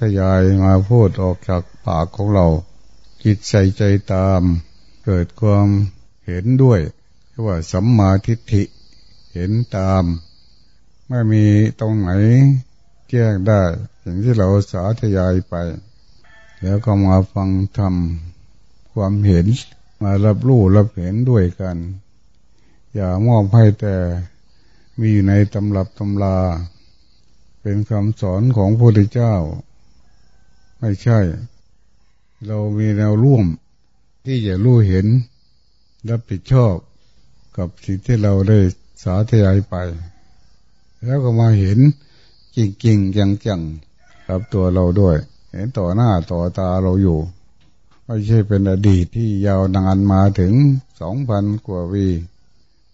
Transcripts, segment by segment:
ธยายมาพูดออกจากปากของเรา จิตใส่ใจตาม เกิดความเห็นด้วยว่าสัมมาทิฏฐิเห็นตาม ไม่มีตรงไหนแก้งได้อย่งที่เราสาธยายไป แล้วก็มาฟังทำความเห็นมารับรู้รับเห็นด้วยกัน อย่ามอบให้แต่มีอยู่ในตำรับตำลา เป็นคำสอนของพระพุทธเจ้า ไม่ใช่ เรามีแนวร่วมที่จะรู้เห็นรับผิดชอบกับสิ่งที่เราได้สาธยายไป แล้วก็มาเห็นจริงๆจังๆกับตัวเราด้วย เห็นต่อหน้าต่อตาเราอยู่ไม่ใช่เป็นอดีตที่ยาวนานมาถึงสองพันกว่าวี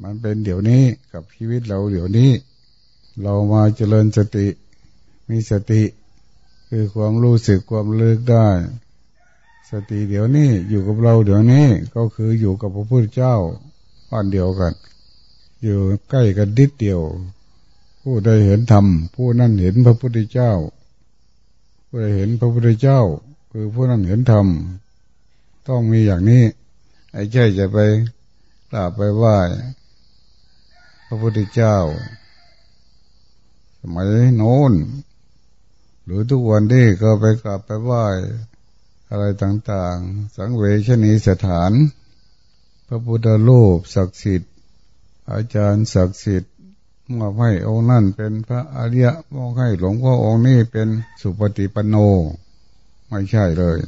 มันเป็นเดี๋ยวนี้กับชีวิตเราเดี๋ยวนี้ เรามาเจริญสติ มีสติ คือความรู้สึกความเลิกได้ สติเดี๋ยวนี้อยู่กับเราเดี๋ยวนี้ก็คืออยู่กับพระพุทธเจ้าอันเดียวกัน อยู่ใกล้กันดิดเดียว ผู้ใดเห็นธรรมผู้นั้นเห็นพระพุทธเจ้า ผู้ใดเห็นพระพุทธเจ้า คือผู้นั้นเห็นธรรมต้องมีอย่างนี้ ไอ้ใช่จะไปกราบไปไหว้พระพุทธเจ้า สมัยโน้น หรือทุกวันนี้ก็ไปกราบไปไหว้อะไรต่างๆ สังเวชนีสถาน พระพุทธรูปศักดิ์สิทธิ์ อาจารย์ศักดิ์สิทธิ์มอบให้องค์นั่นเป็นพระอริยะมอบให้หลวงพ่อองค์นี้เป็นสุปฏิปันโน ไม่ใช่เลย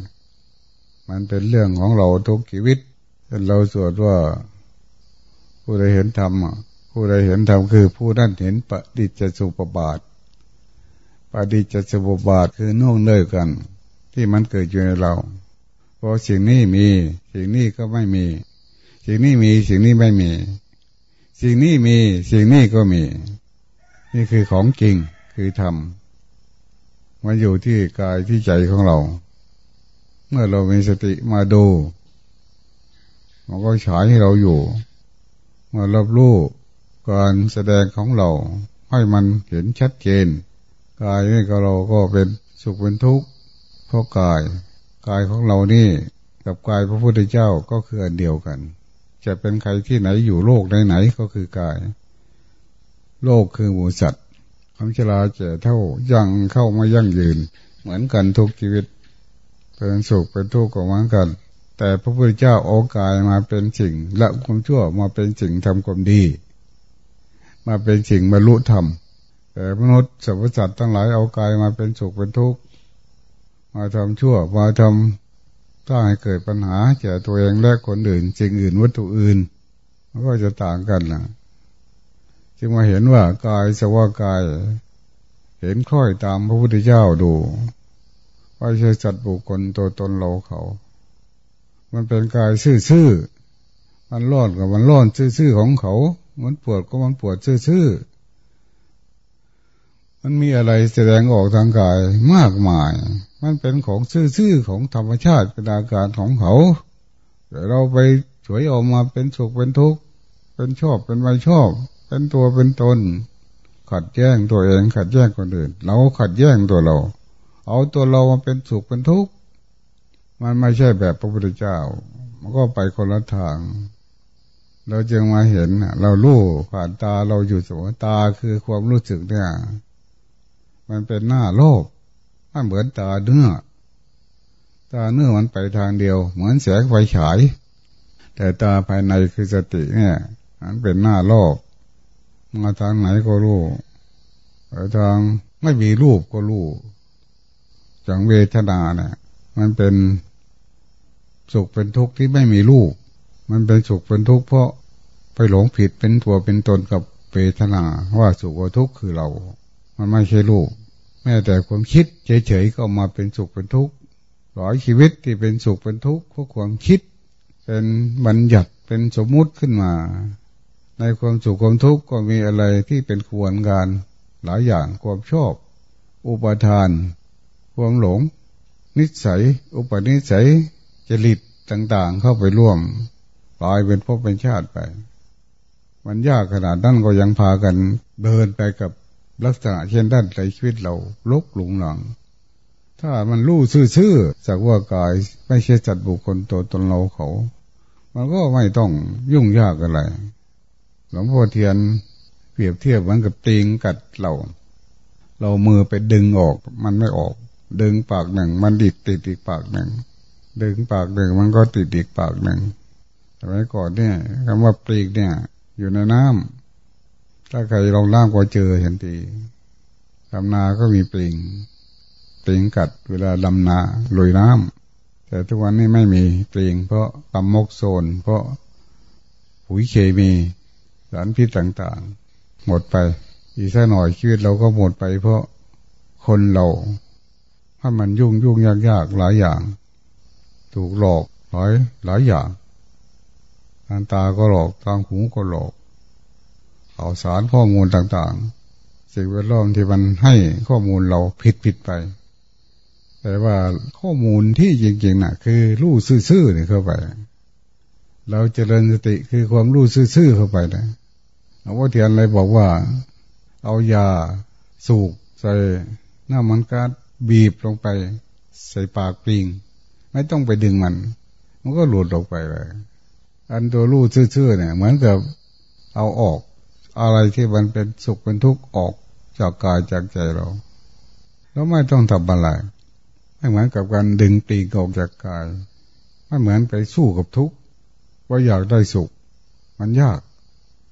มันเป็นเรื่องของเราทุกชีวิตเป็นเราสวดว่า ผู้ใดเห็นธรรมผู้ใดเห็นธรรมคือผู้นั้นเห็นปฏิจจสุปบาท ปฏิจจสุบาทคือน่วงเนื่อกัน ที่มันเกิดอยู่ในเราเพราะสิ่งนี้มีสิ่งนี้ก็ไม่มี สิ่งนี้มีสิ่งนี้ไม่มี สิ่งนี้มีสิ่งนี้ก็มี นี่คือของจริงคือธรรมมันอยู่ที่กายที่ใจของเรา เมื่อเรามีสติมาดู มันก็ฉายให้เราอยู่มารับรู้การแสดงของเรา ให้มันเห็นชัดเจน กายนี่ก็เราก็เป็นสุขเป็นทุกข์เพราะกายกายของเรานี่กับกายพระพุทธเจ้าก็คืออันเดียวกัน จะเป็นใครที่ไหนอยู่โลกไหนๆก็คือกาย โลกคือหมูสัตว์ความชราเจเท่ายังเข้ามายั่งยืน เหมือนกันทุกชีวิต เป็นสุขเป็นทุกข์ก็เหมือนกัน แต่พระพุทธเจ้าโอกายมาเป็นสิ่งละความชั่วมาเป็นสิ่งทำความดี มาเป็นสิ่งบรรลุธรรม แต่มนุษย์สรรพสัตว์ทั้งหลายเอากายมาเป็นสุขเป็นทุกข์มาทำชั่วมาทำถ้าให้เกิดปัญหาแก่ตัวเองและคนอื่นสิ่งอื่นวัตถุอื่นมันก็จะต่างกันนะจึงมาเห็นว่ากายสว่ากาย เห็นค่อยตามพระพุทธเจ้าดูว่าใช่จัดบุคคลตัวตนเราเขา มันเป็นกายซื่อๆมันร้อนกับมันร้อนซื่อๆของเขา มันปวดก็มันปวดซื่อๆ มันมีอะไรแสดงออกทางกายมากมาย มันเป็นของซื่อๆของธรรมชาติเป็นอาการของเขาแต่เราไปสวยออกมาเป็นสุขเป็นทุกข์เป็นชอบเป็นไม่ชอบ เป็นตัวเป็นตน ขัดแย้งตัวเองขัดแย้งคนอื่น เราขัดแย้งตัวเรา เอาตัวเรามาเป็นสุขเป็นทุกข์มันไม่ใช่แบบพระพุทธเจ้า มันก็ไปคนละทาง เราจึงมาเห็นเราลู่ผ่านตาเราอยู่เสมอตาคือความรู้สึกเนี่ย มันเป็นหน้าโลกมันเหมือนตาเนื้อ ตาเนื้อมันไปทางเดียว เหมือนแสงไฟฉาย แต่ตาภายในคือสติเนี่ย มันเป็นหน้าโลก มาทางไหนก็รู้ไปทางไม่มีรูปก็รู้จังเวทนาเนี่ยมันเป็นสุขเป็นทุกข์ที่ไม่มีรูป มันเป็นสุขเป็นทุกข์เพราะไปหลงผิดเป็นตัวเป็นตนกับเวทนาว่าสุขว่าทุกข์คือเรา มันไม่ใช่รูป แม้แต่ความคิดเฉยๆก็มาเป็นสุขเป็นทุกข์หลายชีวิตที่เป็นสุขเป็นทุกข์เพราะความคิด เป็นบัญญัติเป็นสมมุติขึ้นมา ในความสุขความทุกข์ก็มีอะไรที่เป็นควรการหลายอย่างความชอบ อุปทาน ความหลง นิสัย อุปนิสัยจริตต่างๆ เข้าไปร่วมกลายเป็นพบเป็นชาติไป มันยากขนาดนั้นก็ยังพากันเดินไปกับ ลักษณะเช่นด้านในชีวิตเราลุกหลงหลัง ถ้ามันรู้ซื่อๆจากว่ากายไม่ใช่จัดบุคคลตัวตนเราเขา มันก็ไม่ต้องยุ่งยากอะไร หลวงพ่อเทียนเปรียบเทียบเหมือนกับตีงกัดเรา เรามือไปดึงออกมันไม่ออก ดึงปากหนึ่ง มันดิดติดอีกปากหนึ่ง ดึงปากหนึ่งมันก็ติดอีกปากหนึ่งสมัยก่อนเนี่ยคำว่าปลีกเนี่ย อยู่ในน้ำ ถ้าใครลองน้ำก็เจอเห็นทีทำนาก็มีปลิงปลิงกัดเวลาดำนาลุยน้ำแต่ทุกวันนี้ไม่มีปลิงเพราะตำมกโซน เพราะปุ๋ยเคมีสารพิษต่างๆ หมดไป อีกสักหน่อยชีวิตเราก็หมดไป เพราะคนเราถ้ามันยุ่งยุ่งยากยากหลายอย่าง ถูกหลอกหลายหลายอย่างทางตาก็หลอกทางหูก็หลอก ข่าวสารข้อมูลต่างๆ สิ่งแวดล้อมที่มันให้ข้อมูลเราผิดผิดไป แต่ว่าข้อมูลที่จริงๆนะ่ะ คือรู้ซื่อๆเนี่ยเข้าไป เราเจริญสติคือความรู้ซื่อๆเข้าไปนะหลวงพ่อเทียนเลยบอกว่า เอายาสูกใส่หน้ามันการบีบลงไป ใส่ปากปิงไม่ต้องไปดึงมัน มันก็หลุดออกไปเลย อันตัวรู้ซื่อๆเนี่ย เหมือนกับเอาออก อะไรที่มันเป็นสุขเป็นทุกข์ออกจากกายจากใจเรา แล้วไม่ต้องทำอะไรไม่เหมือนกับการดึงปีกออกจากกายไม่เหมือนไปสู้กับทุกข์ว่าอยากได้สุข มันยาก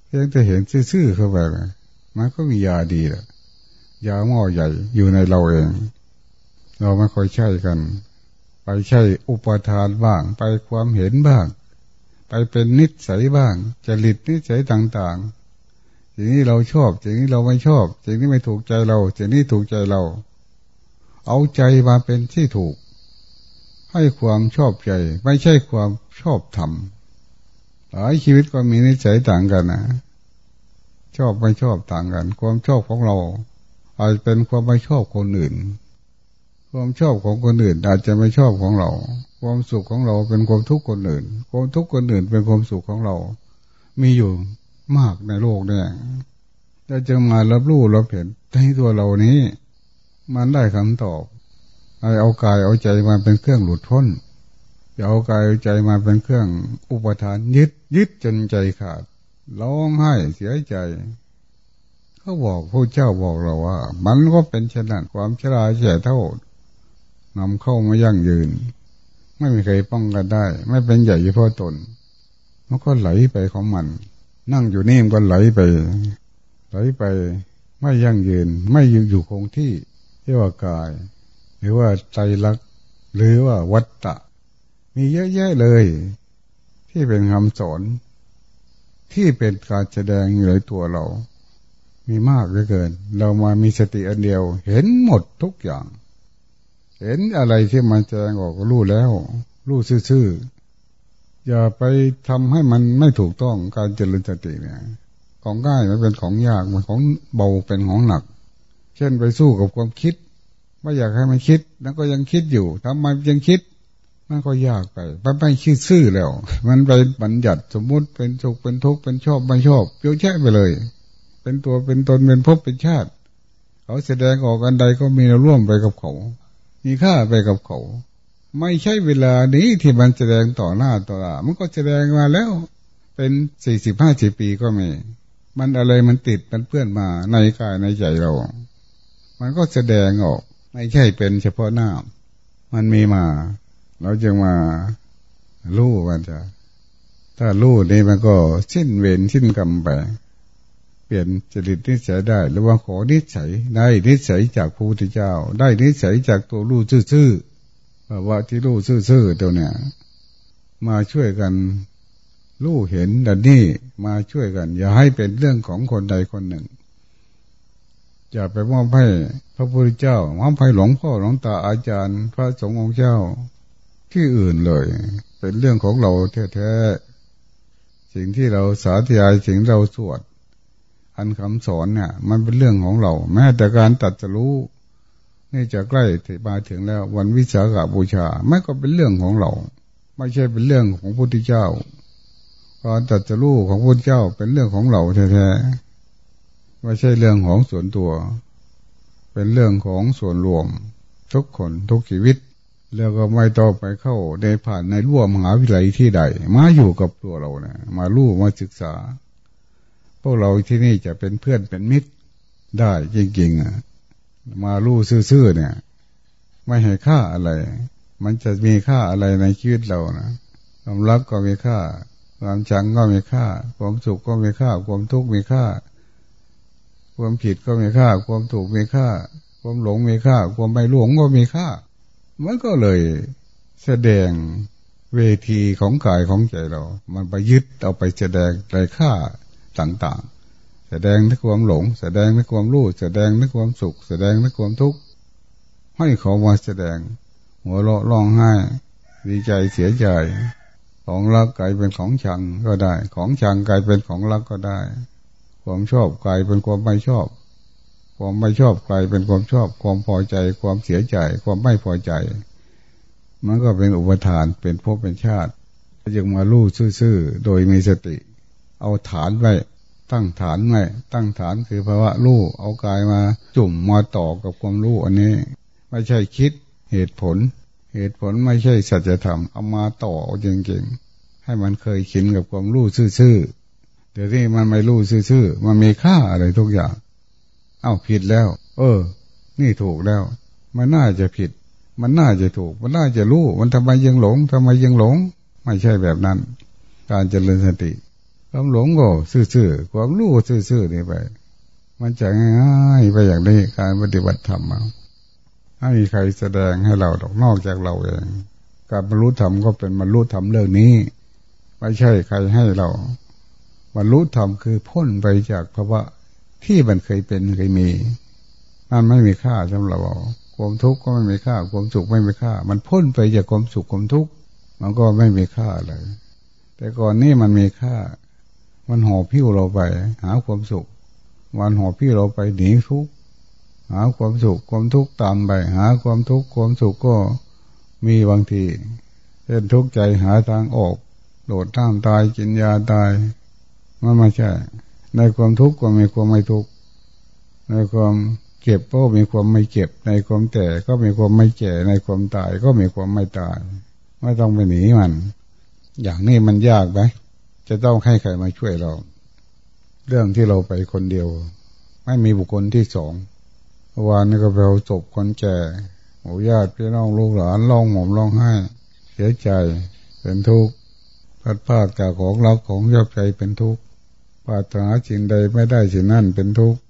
เพียงแต่เห็นซื่อๆเข้าไปเลยมันก็มียาดีแหละยาหม้อใหญ่อยู่ในเราเอง เราไม่ค่อยใช้กัน ไปใช้อุปทานบ้าง ไปความเห็นบ้าง ไปเป็นนิสัยบ้างจริตนิสัยต่างๆ สิ่งนี้เราชอบสิ่งนี้เราไม่ชอบสิ่งนี้ไม่ถูกใจเราสิ่งนี้ถูกใจเรา เอาใจมาเป็นที่ถูก ให้ความชอบใจ ไม่ใช่ความชอบธรรมหลายชีวิตก็มีนิสัยต่างกันนะชอบไม่ชอบต่างกัน ความชอบของเรา อาจเป็นความไม่ชอบคนอื่น ความชอบของคนอื่น อาจจะไม่ชอบของเรา ความสุขของเราเป็นความทุกข์คนอื่น ความทุกข์คนอื่นเป็นความสุขของเรา มีอยู่ มากในโลกเนี่ยถ้าจะมารับรู้รับเห็นในตัวเรานี้ มันได้คำตอบเอากายเอาใจมาเป็นเครื่องหลุดพ้นอย่าเอากายเอาใจมาเป็นเครื่องอุปทาน ยึดยึดจนใจขาดร้องไห้เสียใจเขาบอกพระเจ้าบอกเราว่า มันก็เป็นเช่นนั้นความชราแฉเท่านำเข้ามายั่งยืน ไม่มีใครป้องกันได้ ไม่เป็นใหญ่เฉพาะตนมันก็ไหลไปของมัน นั่งอยู่นี่มันก็ไหลไป ไหลไปไม่ยั่งยืน ไม่อยู่อยู่คงที่เรียกว่ากาย หรือว่าใจรัก หรือว่าวัตตะ มีเยอะแยะเลย ที่เป็นคำสอน ที่เป็นการแสดงอยู่ในตัวเรา มีมากเหลือเกิน เรามามีสติอันเดียว เห็นหมดทุกอย่าง เห็นอะไรที่มันแสดงออกก็รู้แล้ว รู้ซื่อๆ อย่าไปทำให้มันไม่ถูกต้องการเจริญสติเนี่ย ของง่ายมันเป็นของยากมันของเบาเป็นของหนัก เช่นไปสู้กับความคิด ไม่อยากให้มันคิด แล้วก็ยังคิดอยู่ทำไมยังคิดมันก็ยากไปมันไม่คิดซื่อแล้ว มันไปบัญญัติสมมุติเป็นสุขเป็นทุกข์เป็นชอบไม่ชอบเปลี่ยนแช่ไปเลย เป็นตัวเป็นตนเป็นภพเป็นชาติ เขาแสดงออกอันใดก็มีร่วมไปกับเขา มีค่าไปกับเขา ไม่ใช่เวลานี้ที่มันแสดงต่อหน้าต่อตามันก็แสดงมาแล้ว เป็นสี่สิบห้าสิบปีก็มี มันอะไรมันติดมันเพื่อนมาในกายในใจเรา มันก็แสดงออก ไม่ใช่เป็นเฉพาะหน้า มันมีมา เราจึงมาลู่มันจะ ถ้าลู่นี่มันก็สิ้นเวรสิ้นกรรมไป เปลี่ยนจริตนิสัยได้ หรือว่าขอนิสัยได้นิสัยจากพระพุทธเจ้า ได้นิสัยจากตัวรู้ซื่อๆ ว่าที่รู้ซื่อๆตัวเนี้ยมาช่วยกันรู้เห็นดันนี่มาช่วยกัน อย่าให้เป็นเรื่องของคนใดคนหนึ่งอย่าไปมอบให้พระพุทธเจ้ามอบให้หลวงพ่อหลวงตาอาจารย์ พระสงฆ์องค์เจ้าที่อื่นเลย เป็นเรื่องของเราแท้ๆสิ่งที่เราสาธยายสิ่งเราสวด อันคำสอนเนี่ย มันเป็นเรื่องของเรา แม้แต่การตัดจะรู้ นี่จะใกล้มาถึงแล้ว วันวิสาขบูชาไม่ก็เป็นเรื่องของเรา ไม่ใช่เป็นเรื่องของพระพุทธเจ้าการตัดจะรู้ของพระพุทธเจ้าเป็นเรื่องของเราแท้ๆไม่ใช่เรื่องของส่วนตัว เป็นเรื่องของส่วนรวม ทุกคนทุกชีวิต แล้วก็ไม่ต้องไปเข้าในผ่านในร่วมหาวิทยาลัยที่ใด มาอยู่กับตัวเราเนะมาลู่มาศึกษา พวกเราที่นี่จะเป็นเพื่อนเป็นมิตรได้จริงๆอะ มาลู่ซื่อๆเนี่ย ไม่ให้ค่าอะไร มันจะมีค่าอะไรในชีวิตเรานะความรักก็มีค่า ความชังก็มีค่า ความสุขก็มีค่า ความทุกข์มีค่า ความผิดก็มีค่า ความถูกมีค่า ความหลงมีค่า ความไม่หลงก็มีค่า มันก็เลยแสดงเวทีของกายของใจเรา มันไปยึดเอาไปแสดงในค่าต่างๆ แสดงในความหลง แสดงในความรู้แสดงในความสุข แสดงในความทุกข์ให้เขามาแสดง หัวเราะร้องไห้ดีใจเสียใจของรักกลายเป็นของชังก็ได้ ของชังกลายเป็นของรักก็ได้ ความชอบกลายเป็นความไม่ชอบ ความไม่ชอบกลายเป็นความชอบ ความพอใจ ความเสียใจ ความไม่พอใจ มันก็เป็นอุปทานเป็นภพเป็นชาติจึงมาลู่ซื่อๆโดยมีสติ เอาฐานไว้ ตั้งฐานไว้ตั้งฐานคือภาวะลู่เอากายมาจุ่มมาต่อกับความรู้อันนี้ ไม่ใช่คิดเหตุผล เหตุผลไม่ใช่สัจธรรมเอามาต่อจริงๆ ให้มันเคยชินกับความรู้ซื่อๆเดี๋ยวนี้มันไม่รู้ซื่อๆมันมีค่าอะไรทุกอย่าง เอ้าผิดแล้ว เออ นี่ถูกแล้ว มันน่าจะผิด มันน่าจะถูก มันน่าจะรู้ มันทำไมยังหลงทำไมยังหลง ไม่ใช่แบบนั้น การเจริญสติ ความหลงก็ซื่อๆความรู้ซื่อๆนี่ไป มันจะง่ายไปอย่างนี้การปฏิบัติธรรมมาไม่มีใครแสดงให้เราดอกนอกจากเราเองการบรรลุธรรมก็เป็นบรรลุธรรมเรื่องนี้ ไม่ใช่ใครให้เราบรรลุธรรมคือพ้นไปจากภาวะที่มันเคยเป็นเคยมีมันไม่มีค่าสำหรับเราความทุกข์ก็ไม่มีค่า ความสุขไม่มีค่า มันพ้นไปจากความสุขความทุกข์มันก็ไม่มีค่าเลย แต่ก่อนนี้มันมีค่า มันห่อพิ้วเราไป หาความสุขมันห่อพิ้วเราไปหนีทุกข์หาความสุขความทุกข์ตามไป หาความทุกข์ความสุขก็มีบางทีเช่นทุกข์ใจหาทางออกโดดท่ามตายกินยาตายมันไม่ใช่ ในความทุกข์ก็มีความไม่ทุกข์ในความเก็บก็มีความไม่เก็บ ในความแก่ก็มีความไม่แก่ในความตายก็มีความไม่ตาย ไม่ต้องไปหนีมัน อย่างนี้มันยากไหม จะต้องให้ใครมาช่วยเรา เรื่องที่เราไปคนเดียว ไม่มีบุคคลที่สองวานนี้ก็ไปเอาศพคนแก่หมู่ญาติพี่น้องลูกหลานร้องหม่อมร้องไห้ เสียใจเป็นทุกข์พัดพาดจากของรักของยอบใจเป็นทุกข์ปาถนาสิ่งใดไม่ได้สิ่งนั้นเป็นทุกข์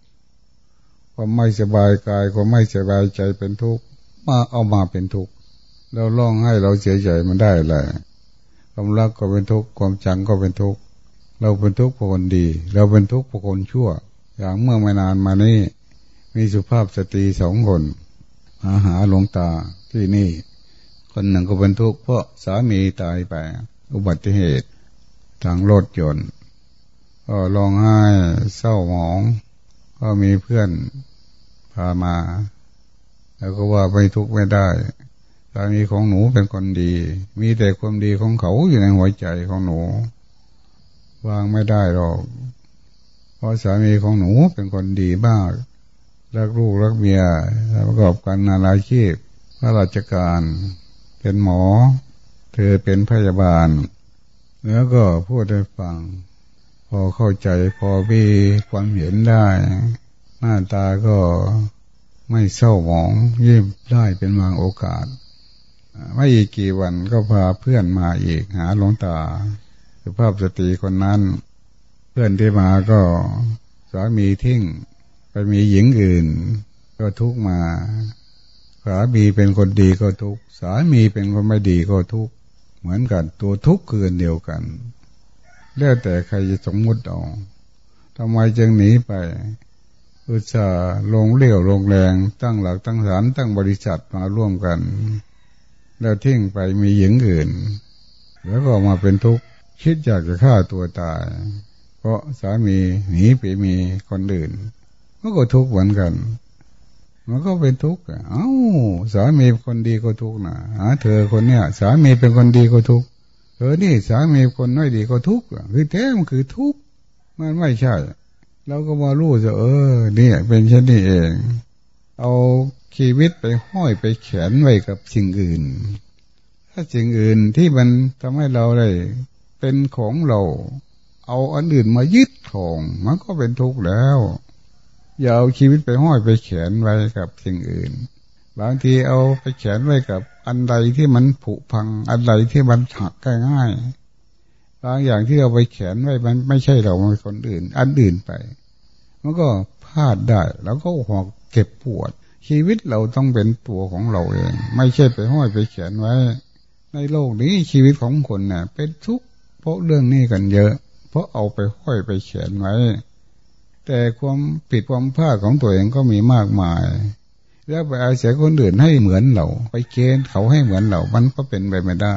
ความไม่สบายกายความไม่สบายใจเป็นทุกข์มาเอามาเป็นทุกข์เราร้องให้เราเสียใจมันได้เลย ความรักก็เป็นทุกข์ความจังก็เป็นทุกข์เราเป็นทุกข์เพราะคนดี เราเป็นทุกข์เพราะคนชั่ว อย่างเมื่อไม่นานมานี้มีสุภาพสตรีสองคนมาหาหลวงตาที่นี่ คนหนึ่งก็เป็นทุกข์เพราะสามีตายไป อุบัติเหตุทางรถยนต์ก็ร้องไห้เศร้าหมอง ก็มีเพื่อนพามา แล้วก็ว่าไม่ทุกข์ไม่ได้ สามีของหนูเป็นคนดี มีแต่ความดีของเขาอยู่ในหัวใจของหนู วางไม่ได้หรอก เพราะสามีของหนูเป็นคนดีมากรักลูกรักเมียประกอบกันนานาชีพพระราชการ เป็นหมอ เธอเป็นพยาบาล แล้วก็พูดให้ฟัง พอเข้าใจพอมีความเห็นได้ หน้าตาก็ไม่เศร้าหมองยิ้มได้เป็นบางโอกาส ไม่อีกกี่วันก็พาเพื่อนมาอีกหาหลวงตาสุภาพสตรีคนนั้น เพื่อนที่มาก็สามีทิ้งไปมีหญิงอื่น ก็ทุกมาสามีเป็นคนดีก็ทุกสามีเป็นคนไม่ดีก็ทุกเหมือนกันตัวทุกข์คือเดียวกันแล้วแต่ใครจะสมมุติเอาทำไมจึงหนีไปอุตส่าห์ลงเลี้ยวลงแรงตั้งหลักตั้งฐานตั้งบริษัทมาร่วมกัน แล้วทิ้งไปมีหญิงอื่น แล้วก็มาเป็นทุกข์คิดอยากจะฆ่าตัวตาย เพราะสามีหนีไปมีคนอื่นมันก็ทุกข์เหมือนกัน มันก็เป็นทุกข์เอ้าสามีคนดีก็ทุกข์นะหาเธอคนเนี้ยสามีเป็นคนดีก็ทุกข์เธอนี่สามีคนไม่ดีก็ทุกข์คือแท้มันคือทุกข์มันไม่ใช่เราก็มารู้จะเออนี่เป็นเช่นนี้เอง เอา ชีวิตไปห้อยไปแขนไว้กับสิ่งอื่น ถ้าสิ่งอื่นที่มันทำให้เราได้เป็นของเรา เอาอันอื่นมายึดของมันก็เป็นทุกข์แล้ว อย่าเอาชีวิตไปห้อยไปแขนไว้กับสิ่งอื่น บางทีเอาไปแขนไว้กับอันใดที่มันผุพัง อันใดที่มันหักง่ายๆบางอย่างที่เอาไปแขนไว้มันไม่ใช่เรามันคนอื่น อันอื่นไป มันก็พลาดได้ แล้วก็หอกเก็บปวด ชีวิตเราต้องเป็นตัวของเราเอง ไม่ใช่ไปห้อยไปเขียนไว้ ในโลกนี้ชีวิตของคนเน่ะ เป็นทุกข์เพราะเรื่องนี้กันเยอะ เพราะเอาไปห้อยไปเขียนไว้ แต่ความผิดความพลาดของตัวเองก็มีมากมาย แล้วไปอาศัยคนอื่นให้เหมือนเรา ไปเกณฑ์เขาให้เหมือนเรา มันก็เป็นไปไม่ได้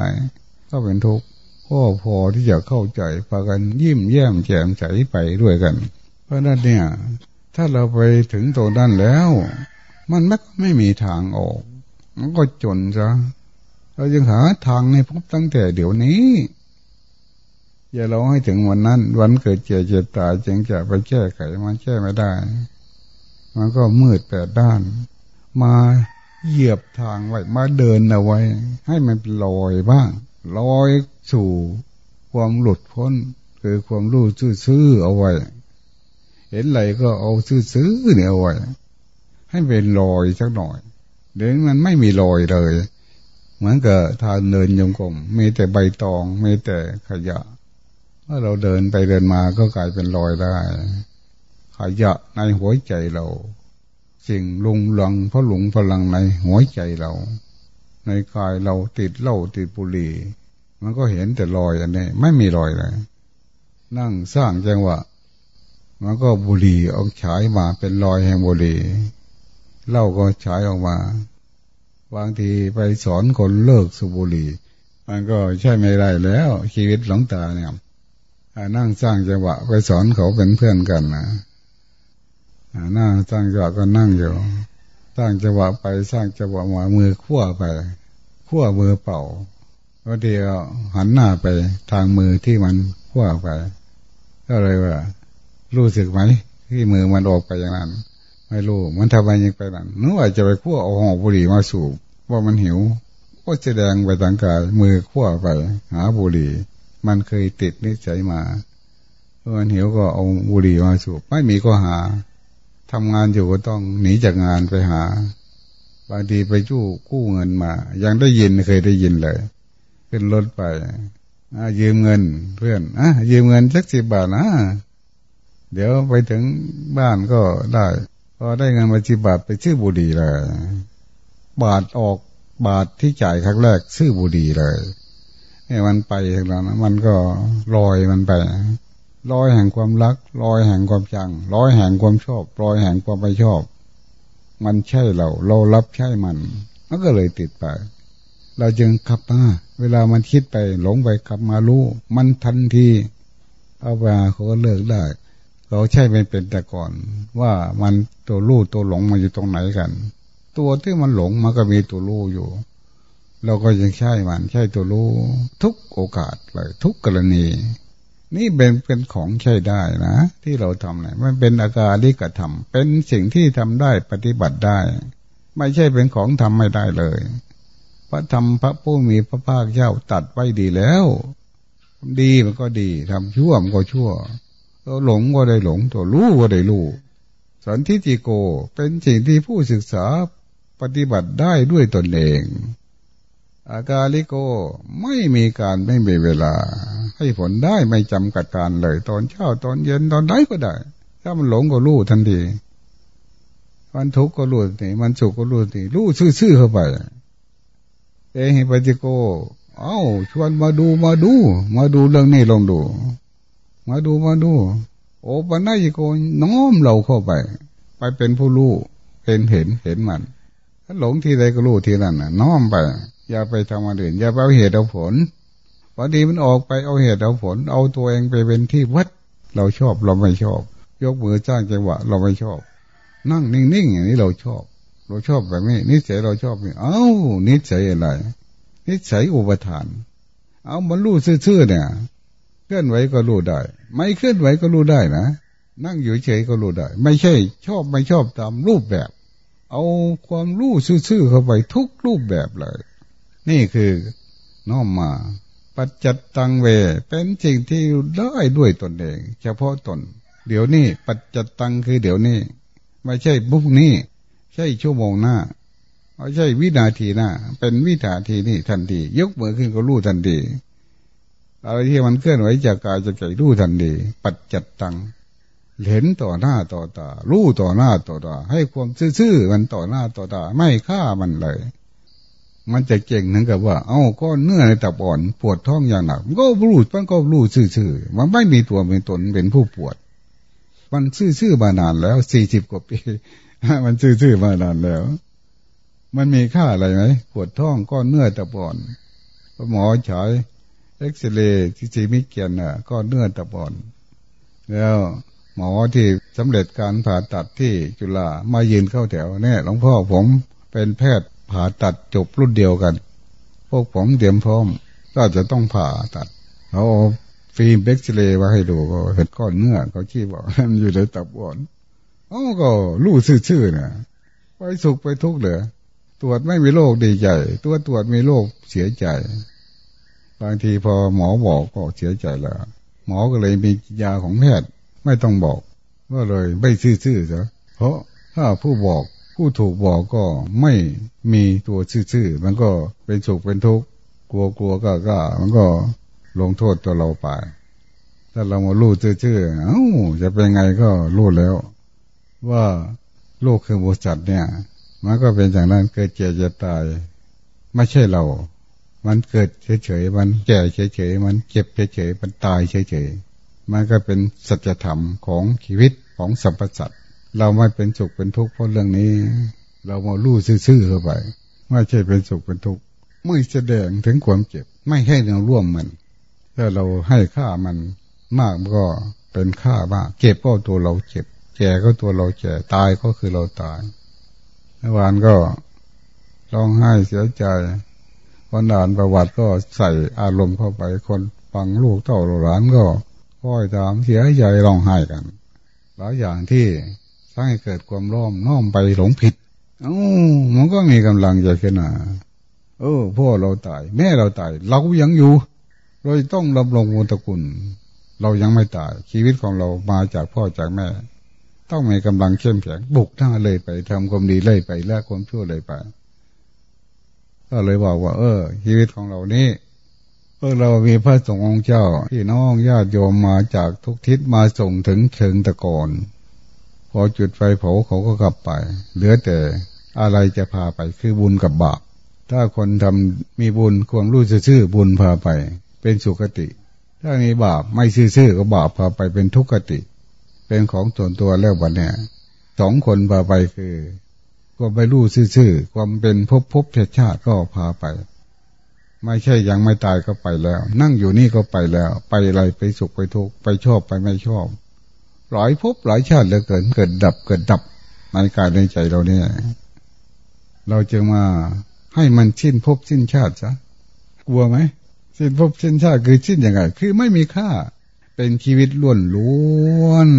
ก็เป็นทุกข์ก็พอที่จะเข้าใจพากันยิ้มแย้มแจ่มใสไปด้วยกัน เพราะนั้นเนี่ย ถ้าเราไปถึงตรงนั้นแล้ว มันไม่ไม่มีทางออก มันก็จนซะเราจึงหาทางในพบตั้งแต่เดี๋ยวนี้ อย่าราให้ถึงวันนั้น วันเกิดเจ็บเจ็บตายจึงจะไปแก้ไขมันแก้ไม่ได้ มันก็มืดแปดด้าน มาเหยียบทางไว้มาเดินเอาไว้ ให้มันลอยบ้างลอยสู่ความหลุดพ้น คือความรู้ซื่อๆเอาไว้ เห็นอะไรก็เอาซื้อๆเนี่ยเอาไว้ ให้เป็นรอยสักหน่อย เดี๋ยวมันไม่มีรอยเลย เหมือนกับทางเดินยงกลมมีแต่ใบตองมีแต่ขยะเมื่อเราเดินไปเดินมาก็กลายเป็นรอยได้ ขยะในหัวใจเรา สิ่งลุงลังเพราะหลงพลังในหัวใจเรา ในกายเราติดเหล้าติดบุหรี่มันก็เห็นแต่รอยอันนี้ไม่มีรอยเลยนั่งสร้างจังหวะมันก็บุหรี่เอาฉายมาเป็นรอยแห่งบุหรี่ เล่าก็ฉายออกมา บางทีไปสอนคนเลิกสูบบุหรี่ มันก็ใช่ไม่ได้แล้ว ชีวิตหลงตาเนี่ยนั่งสร้างจังหวะไปสอนเขาเป็นเพื่อนกันนะนั่งสร้างจังหวะก็นั่งอยู่สร้างจังหวะไปสร้างจังหวะมามือขั้วไปขั้วมือเป่าก็เดียวหันหน้าไปทางมือที่มันขั้วไป ก็เลยว่า รู้สึกไหมที่มือมันออกไปอย่างนั้น ไม่รู้มันทำไมยังไปนั้นนึกว่าจะไปขั้วเอาหอบุหรี่มาสูบว่ามันหิวก็แสดงไปทางกายมือขั้วไป หาบุหรี่ มันเคยติดนิสัยมาเมื่อมันหิวก็เอาบุหรี่มาสูบไม่มีก็หาทำงานอยู่ก็ต้องหนีจากงานไปหา บางทีไปจู้กู้เงินมา ยังได้ยินเคยได้ยินเลย ขึ้นรถไปยืมเงินเพื่อนอะยืมเงินสักสิบบาทนะเดี๋ยวไปถึงบ้านก็ได้ พอได้เงินมาจีบาทไปซื้อบุรีเลย บาทออกบาทที่จ่ายครั้งแรกซื้อบุรีเลยนี่มันไปทางนั้นมันก็ลอยมันไปลอยแห่งความรักลอยแห่งความจังลอยแห่งความชอบลอยแห่งความไม่ชอบ มันใช่เรา เรารับใช่มันมันก็เลยติดไป เราจึงขับมาเวลามันคิดไปหลงไปขับมารู้มันทันทีเอาไปเขาก็เลิกได้ เราใช่ไม่เป็นแต่ก่อน ว่ามันตัวรู้ตัวหลงมันอยู่ตรงไหนกัน ตัวที่มันหลงมันก็มีตัวรู้อยู่ เราก็ยังใช่มันใช่ตัวรู้ทุกโอกาสเลยทุกกรณี นี่เป็นเป็นของใช้ได้นะ ที่เราทำเนี่ยมันเป็นอาการที่กระทำเป็นสิ่งที่ทำได้ปฏิบัติได้ ไม่ใช่เป็นของทำไม่ได้เลยพระธรรมพระผู้มีพระภาคเจ้าตัดไว้ดีแล้ว ดีมันก็ดีทำชั่วมันก็ชั่ว ตัวหลงก็ได้หลง ตัวรู้ก็ได้รู้สันทิติโกเป็นสิ่งที่ผู้ศึกษาปฏิบัติได้ด้วยตนเอง อากาลิโกไม่มีการไม่มีเวลา ให้ผลได้ไม่จำกัดการเลย ตอนเช้าตอนเย็นตอนไหนก็ได้ ถ้ามันหลงก็รู้ทันทีมันทุกข์ก็รู้ทีมันสุขก็รู้ทีรู้ซื่อๆเข้าไปเอหิปฏิโก เอ้าชวนมาดูมาดู มาดูเรื่องนี้ลองดู มาดูมาดู โอปัญญิโกน้อมเราเข้าไป ไปเป็นผู้รู้เป็นเห็นเห็นมันถ้าหลงที่ใดก็รู้ที่นั่นน่ะ น้อมไป อย่าไปทำอะไรอื่นอย่าไปเอาเหตุเอาผลบางทีมันออกไปเอาเหตุเอาผล เอาตัวเองไปเป็นที่วัด เราชอบเราไม่ชอบ ยกมือจ้างจังหวะเราไม่ชอบ นั่งนิ่งๆอย่างนี้เราชอบ เราชอบแบบนี้นิสัยเราชอบนี่เอ้านิสัยอะไรนิสัยอุปทาน เอามันรู้ซื่อๆเนี่ย เคลื่อนไหวก็รู้ได้ ไม่เคลื่อนไหวก็รู้ได้นะนั่งอยู่เฉยก็รู้ได้ ไม่ใช่ ชอบไม่ชอบตามรูปแบบ เอาความรู้ซื่อๆเข้าไปทุกรูปแบบเลย นี่คือน้อมมา ปัจจัตตังเว เป็นสิ่งที่ได้ด้วยตนเอง เฉพาะตน เดี๋ยวนี้ ปัจจัตตังคือเดี๋ยวนี้ ไม่ใช่บุกนี้ ใช่ชั่วโมงหน้าไม่ใช่วินาทีหน้า เป็นวินาทีนี้ทันที ยกมือขึ้นก็รู้ทันที อะไรที่มันเคลื่อนไหวจากกายจากใจรู้ทันทีปัจจัตตังเห็นต่อหน้าต่อตารู้ต่อหน้าต่อตาให้ความซื่อๆมันต่อหน้าต่อตาไม่ฆ่ามันเลย มันจะเก่งนึงกับว่า เอ้าก้อนเนื้อในตับอ่อนปวดท้องอย่างหนักมันก็รู้มันก็รู้ซื่อๆมันไม่มีตัวเป็นตนเป็นผู้ปวด มันซื่อๆมานานแล้วสี่สิบกว่าปีมันซื่อๆมานานแล้ว มันมีค่าอะไรไหมปวดท้องก้อนเนื้อตับอ่อนหมอฉาย เอ็กซเรย์ที่จีมิเกียนน่ะก้อนเนื้อตับอน แล้วหมอที่สำเร็จการผ่าตัดที่จุฬามายืนเข้าแถวเนี่ยหลวงพ่อผมเป็นแพทย์ผ่าตัดจบรุ่นเดียวกัน พวกผมเตรียมพร้อม ก็จะต้องผ่าตัดเขาฟิล์มเอ็กซเรย์มาให้ดูก็เห็นก้อนเนื้อเขาชี้บอกมันอยู่ในตับอ่อนอ๋อก็รู้ชื่อๆเนี่ยไปสุขไปทุกข์เลยตรวจไม่มีโรคดีใจ ตัวตรวจมีโรคเสียใจ บางทีพอหมอบอกก็เสียใจแล้วหมอก็เลยมียาของแพทย์ไม่ต้องบอกก็เลยไม่ซื่อๆจ้ะเพราะถ้าผู้บอกผู้ถูกบอกก็ไม่มีตัวซื่อๆมันก็เป็นสุขเป็นทุกข์กลัวกลัวก็ก็มันก็ลงโทษตัวเราไปถ้าเรามารู้ซื่อๆเอ้าจะเป็นไงก็รู้แล้ว ว่าโลกคือบริษัทเนี่ย มันก็เป็นอย่างนั้นเกิดเจ็บจะตาย ไม่ใช่เรา มันเกิดเฉยๆ มันแก่เฉยๆ มันเจ็บเฉยๆ มันตายเฉยๆ มันก็เป็นสัจธรรมของชีวิตของสัมปสัตเราไม่เป็นสุขเป็นทุกข์เพราะเรื่องนี้ เรามาลู่ซื่อๆเข้าไป ไม่ใช่เป็นสุขเป็นทุกข์ไม่แสดงถึงความเจ็บ ไม่ให้เราร่วมมันถ้าเราให้ค่ามันมากก็เป็นค่ามากเจ็บก็ตัวเราเจ็บ แก่ก็ตัวเราแก่ตายก็คือเราตายเมื่อวานก็ร้องไห้เสียใจ วันอ่านประวัติก็ใส่อารมณ์เข้าไปคนฟังลูกเต่าหลานก็ค่อยตามเสียใจร้องไห้กันหลายอย่างที่สร้างให้เกิดความร้อมน้อมไปหลงผิดเอ้ามันก็มีกำลังใจขึ้นมาเออพ่อเราตาย แม่เราตาย เรายังอยู่ เราต้องรำลงมูตระกุลเรายังไม่ตาย ชีวิตของเรามาจากพ่อจากแม่ ต้องมีกำลังเข้มแข็งบุกหน้าเลยไปทำความดีเลยไปแลกความชั่วเลยไป ก็เลยบอกว่า เออ ชีวิตของเรานี้พวกเรามีพระสงฆ์องค์เจ้าพี่น้องญาติโยมมาจากทุกทิศมาส่งถึงเชิงตะกอนพอจุดไฟเผาเขาก็กลับไป เหลือแต่อะไรจะพาไปคือบุญกับบาปถ้าคนทำมีบุญความรู้ซื่อบุญพาไป เป็นสุขติ ถ้ามีบาปไม่ซื่อก็บาปพาไปเป็นทุกขติ เป็นของส่วนตัวแล้ววันนี้สองคนพาไปคือ ความไปรู้ซื่อๆความเป็นภพภพชาติก็พาไป ไม่ใช่ยังไม่ตายก็ไปแล้ว นั่งอยู่นี่ก็ไปแล้ว ไปอะไรไปสุขไปทุกข์ไปชอบไปไม่ชอบหลายภพหลายชาติเหลือเกินเกิดดับเกิดดับในกายในใจเราเนี่ย เราจะมาให้มันสิ้นภพสิ้นชาติซะกลัวไหมสิ้นภพสิ้นชาติคือสิ้นยังไง คือไม่มีค่า เป็นชีวิตล้วนล้วน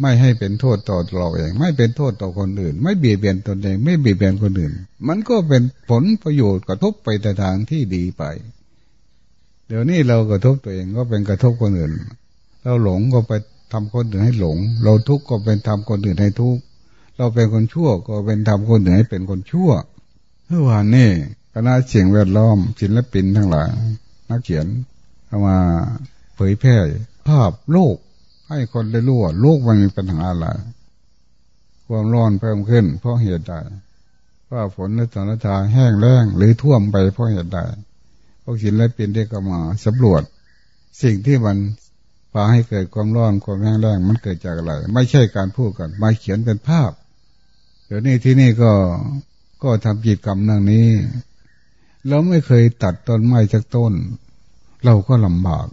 ไม่ให้เป็นโทษต่อเราเอง ไม่เป็นโทษต่อคนอื่น ไม่เบียดเบียนตนเอง ไม่เบียดเบียนคนอื่น มันก็เป็นผลประโยชน์กระทบไปในทางที่ดีไป เดี๋ยวนี้เรากระทบตัวเองก็เป็นกระทบคนอื่น เราหลงก็ไปทำคนอื่นให้หลง เราทุกข์ก็เป็นทำคนอื่นให้ทุกข์เราเป็นคนชั่วก็เป็นทำคนอื่นให้เป็นคนชั่วเมื่อวานนี้คณะเสียงแวดล้อมศิลปินทั้งหลายนักเขียนเอามาเผยแพร่ภาพโลก ให้คนได้รู้ว่าโลกมันมีปัญหาอะไร ความร้อนเพิ่มขึ้น เพราะเหตุใดว่าฝนในสถานการณ์แห้งแล้งหรือท่วมไปเพราะเหตุใดพวกศิลปินได้ก็มาสำรวจ สิ่งที่มันพาให้เกิดความร้อนความแห้งแล้งมันเกิดจากอะไร ไม่ใช่การพูดกัน มาเขียนเป็นภาพ เดี๋ยวนี้ที่นี่ก็ก็ทำกิจกรรมนั่งนี้เราไม่เคยตัดต้นไม้จากต้น เราก็ลำบาก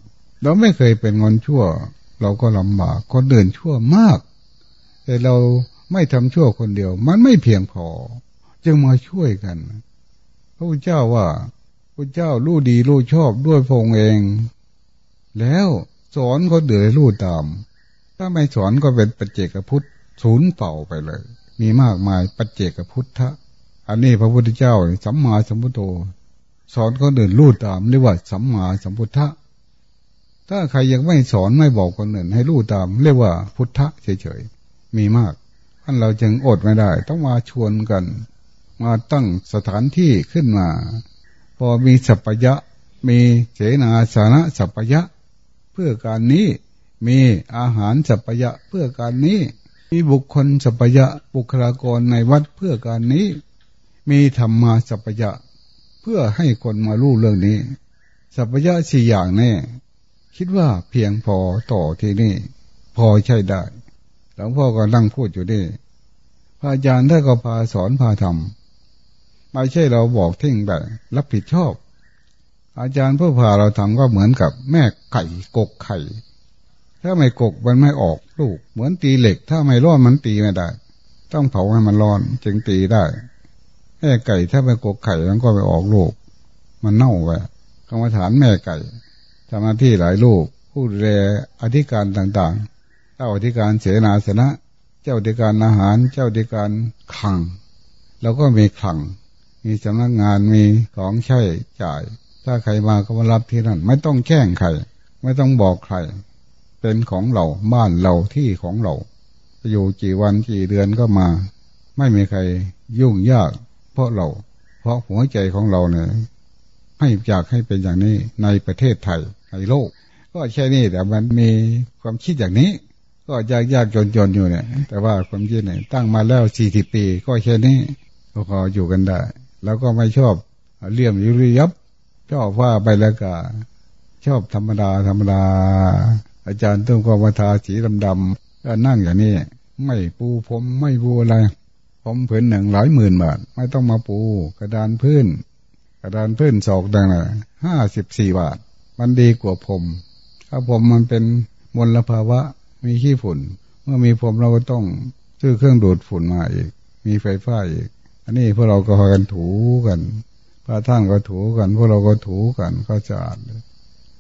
เราไม่เคยเป็นงอนชั่ว เราก็ลำบากคนเดินชั่วมาก แต่เราไม่ทำชั่วคนเดียว มันไม่เพียงพอ จึงมาช่วยกัน พระพุทธเจ้าว่าพระเจ้ารู้ดีรู้ชอบด้วยพงเอง แล้วสอนเขาเดือดรู้ตาม ถ้าไม่สอนก็เป็นปัจเจกพุทธศูนย์เป่าไปเลย มีมากมายปัจเจกพุทธะอันนี้พระพุทธเจ้าสัมมาสัมพุทโธสอนคนอื่นรู้ตามเรียกว่าสัมมาสัมพุทธะ ถ้าใครยังไม่สอนไม่บอกคนอื่น ให้รู้ตาม เรียกว่าพุทธะเฉยๆ มีมากท่านเราจึงอดไม่ได้ ต้องมาชวนกัน มาตั้งสถานที่ขึ้นมา พอมีสัพยะ มีเสนาสานะสัพยะ เพื่อการนี้มีอาหารสัพยะเพื่อการนี้ มีบุคคลสัพยะบุคลากรในวัดเพื่อการนี้ มีธรรมาสัพยะ เพื่อให้คนมารู้เรื่องนี้ สัพยะสี่อย่างแน่ คิดว่าเพียงพอต่อที่นี่ พอใช่ได้หลวงพ่อก็นั่งพูดอยู่นี่พระอาจารย์ท่านก็พาสอนพาทำไม่ใช่เราบอกทิ้งไปรับผิดชอบ อาจารย์เพื่อพาเราทำก็เหมือนกับแม่ไก่กกไข่ ถ้าไม่กกมันไม่ออกลูก เหมือนตีเหล็ก ถ้าไม่ร้อนมันตีไม่ได้ ต้องเผาให้มันร้อนจึงตีได้แม่ไก่ถ้าไม่กกไข่มันก็ไม่ออกลูก มันเน่าไปกรรมฐานแม่ไก่ ทำหน้าที่หลายลูกผู้ดูแลอธิการต่างๆ เจ้าอธิการเสนาสนะ เจ้าอธิการอาหาร เจ้าอธิการขัง แล้วก็มีขัง มีสำนักงานมีของใช้จ่าย ถ้าใครมาก็มารับที่นั่น ไม่ต้องแข่งใคร ไม่ต้องบอกใคร เป็นของเราบ้านเราที่ของเราอยู่กี่วันกี่เดือนก็มา ไม่มีใครยุ่งยาก เพราะเรา เพราะหัวใจของเราเนี่ยให้อยากให้เป็นอย่างนี้ในประเทศไทย ในโลก ก็แค่นี้แต่มันมีความคิดอย่างนี้ ก็ยากยากจนจนอยู่เนี่ย แต่ว่าความคิดเนี่ยตั้งมาแล้วสี่สิบปี ก็แค่นี้ก็พออยู่กันได้ แล้วก็ไม่ชอบเลี่ยมยุริยับชอบว่าไปแล้วก็ชอบธรรมดาธรรมดา อาจารย์ต้องก็มาทาสีดำดำก็นั่งอย่างนี้ไม่ปูผมไม่ปูอะไร ผมผืนหนึ่งหลายหมื่นบาทไม่ต้องมาปู กระดานพื้น กระดานพื้นศอกดังนะห้าสิบสี่บาท มันดีกว่าผมถ้าผมมันเป็นมลภาวะมีขี้ฝุ่น เมื่อมีผมเราก็ต้องซื้อเครื่องดูดฝุ่นมาอีก มีไฟฟ้าอีก อันนี้พวกเราก็พากันถูกันพระท่านก็ถูกัน พวกเราก็ถูกันก็สะอาดเลย